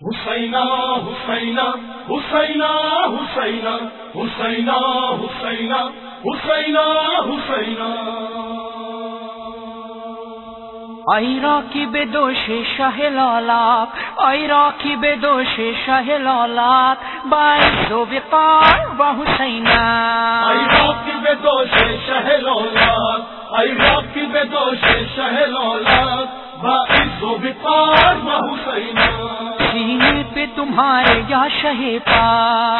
حسینا حسینا حسینا حسینا حسینا حسینا حسینا حسینا۔ آئرا کی بے دوش شاہ لالاک آئرا کی بے دوش شاہ لالاک باعث و وقار و حسینہ آئرا کی بے دوش شاہ لالاک آئرا کی بے دوش شاہ لالاک باعث و وقار و پہ تمہارے یا شہ پا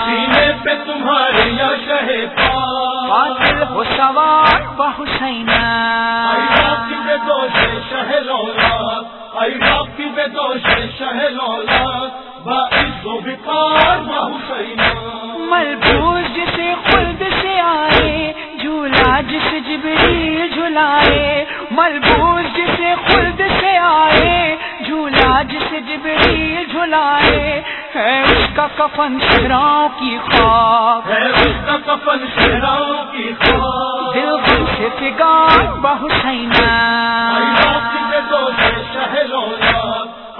سینے پہ تمہارے یا شہ پا قاتل ہو سوار بے دوش لالاک آئرا کی بے دوش باعث و حسینہ۔ ملبوس جسے خلد سے آئے جھولا جس جبری جھلائے۔ ملبوس جسے خلد سے آئے جھولا جس جبری جھلائے۔ ہے اس کا کفن شراؤں کی خواب۔ ہے اس کا کفن شہراؤں کی خواہ دل غم سے فگار بحسینہ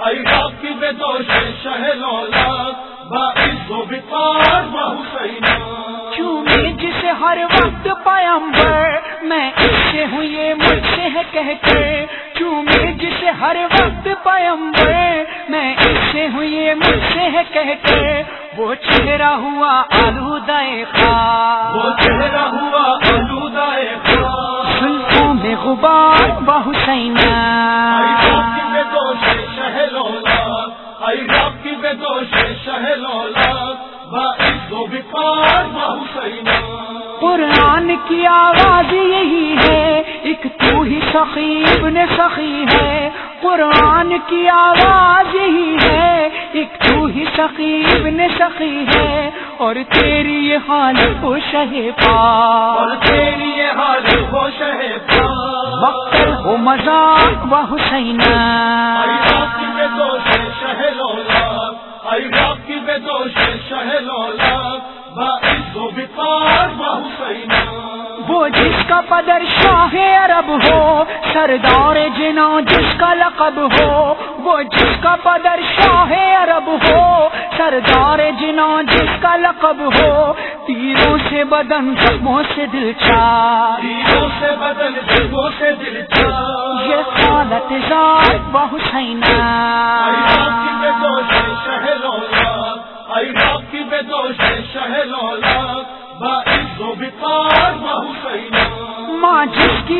آئرا کی بے دوش لالاک باعث و وقار و حسینہ۔ چومے جسے ہر وقت پیمبر میں اس سے ہوں یہ مجھ سے ہے کہہ کر چومے جسے ہر وقت پیمبر میں ایسے ہوں یہ مجھ سے ہے کہہ کے۔ وہ چہرہ ہوا آلودہ خاں وہ چہرہ ہوا آلودہ خاں میں غبار بحسینہ قرآن کی آواز یہی ہے ایک تو ہی سخیب نے سخی ہے۔ قرآن کی آواز ایک تو ہی شقیب نے شقی ہے اور تیری یہ حال ہو پا۔ اور تیری یہ حال ہو پا۔ وقت ہو مزاق و حسین وہ جس کا پدر شاہ عرب ہو سردار جنا جس کا لقب ہو وہ جس کا پدر شاہ سردار جنا جس کا لقب ہو تیروں سے بدن زخموں سے دل چار تیروں سے دلوں سے دل چار یہ حالت ذات و بے دوش شاہ لالاک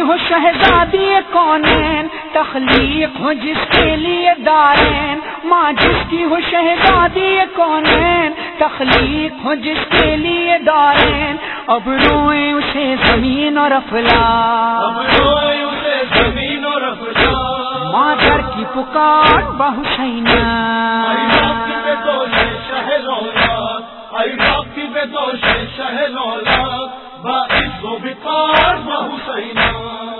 ہو شہزادی کونین تخلیق ہو جس کے لیے دارین۔ ماں جس کی ہو شہزادی کونین تخلیق ہو جس کے لیے دارین۔ اب روئیں اسے زمین اور افلا اب روئے اسے زمین اور افلاک ماں در کی پکار بحسینہ آئرا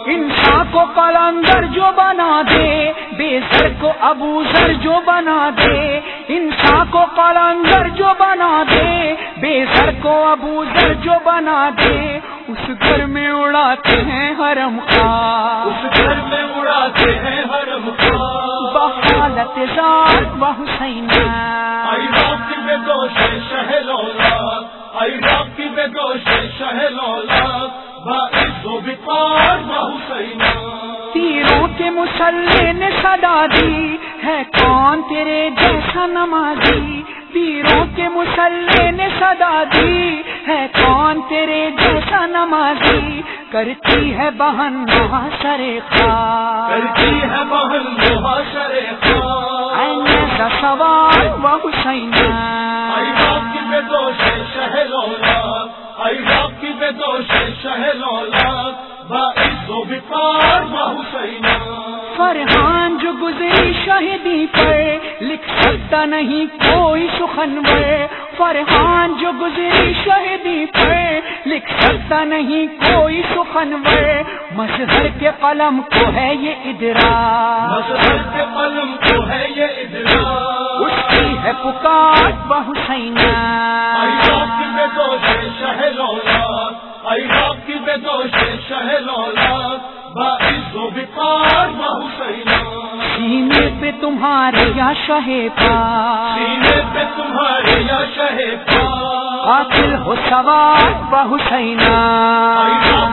انسان کو قلندر جو بنا دے بے سر کو ابو سر جو بنا دے۔ انسان کو قلندر جو بنا دے بے سر کو ابو سر جو بنا دے۔ اس گھر میں اڑاتے ہیں حرم خواہ اس گھر میں اڑاتے ہیں ہر مقام بحالت ذات و حسینہ۔ تیروں کے مسلح نے صدا دی ہے کون تیرے جیسا نمازی؟ تیروں کے مسلح نے صدا دی ہے کون تیرے جیسا نمازی؟ کرتی ہے بہن محاسر خواہ کرتی ہے بہن خواہ ایسا سوال و حسینہ۔ آئرا کی بے دوش باعث و فرحان جو گزری شہیدی پر لکھ سکتا نہیں کوئی سخنور فرحان جو گزری شہیدی پر لکھ سکتا نہیں کوئی سخنور مظہر کے قلم کو ہے یہ ادرا مذہب کے قلم کو ہے یہ ادرا اس کی ہے پکار و پہ تمہارے یا شہ پا۔ سینے پہ تمہارے یا شہ پا۔ قاتل ہو سوار بہ حسینہ